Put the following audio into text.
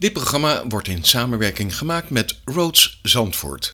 Dit programma wordt in samenwerking gemaakt met Roads Zandvoort.